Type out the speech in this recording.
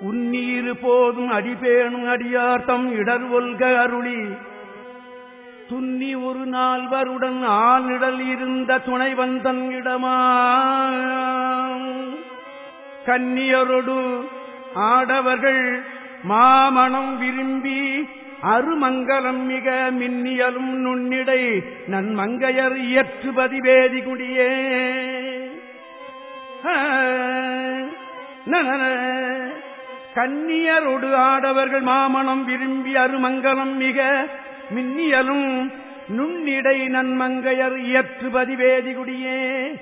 உன்னீரு போதும் அடிபேணும் அடியார்த்தம் இடர் ஒல்க அருளி. துன்னி ஒரு நால்வருடன் ஆனிடல் இருந்த துணைவந்தன் இடமா கன்னியரொடு ஆடவர்கள் மாமணம் விரும்பி அருமங்கலம் மிக மின்னியலும் நுண்ணிடை நன்மங்கையர் இயற்றுபதி வேதிகுடியே கன்னியரொடு ஆடவர்கள் மாமணம் விரும்பி அருமங்கலம் மிக மின்னியலும் நுண்ணிடை நன்மங்கையர் இயற்றுபதி வேதிகுடியே.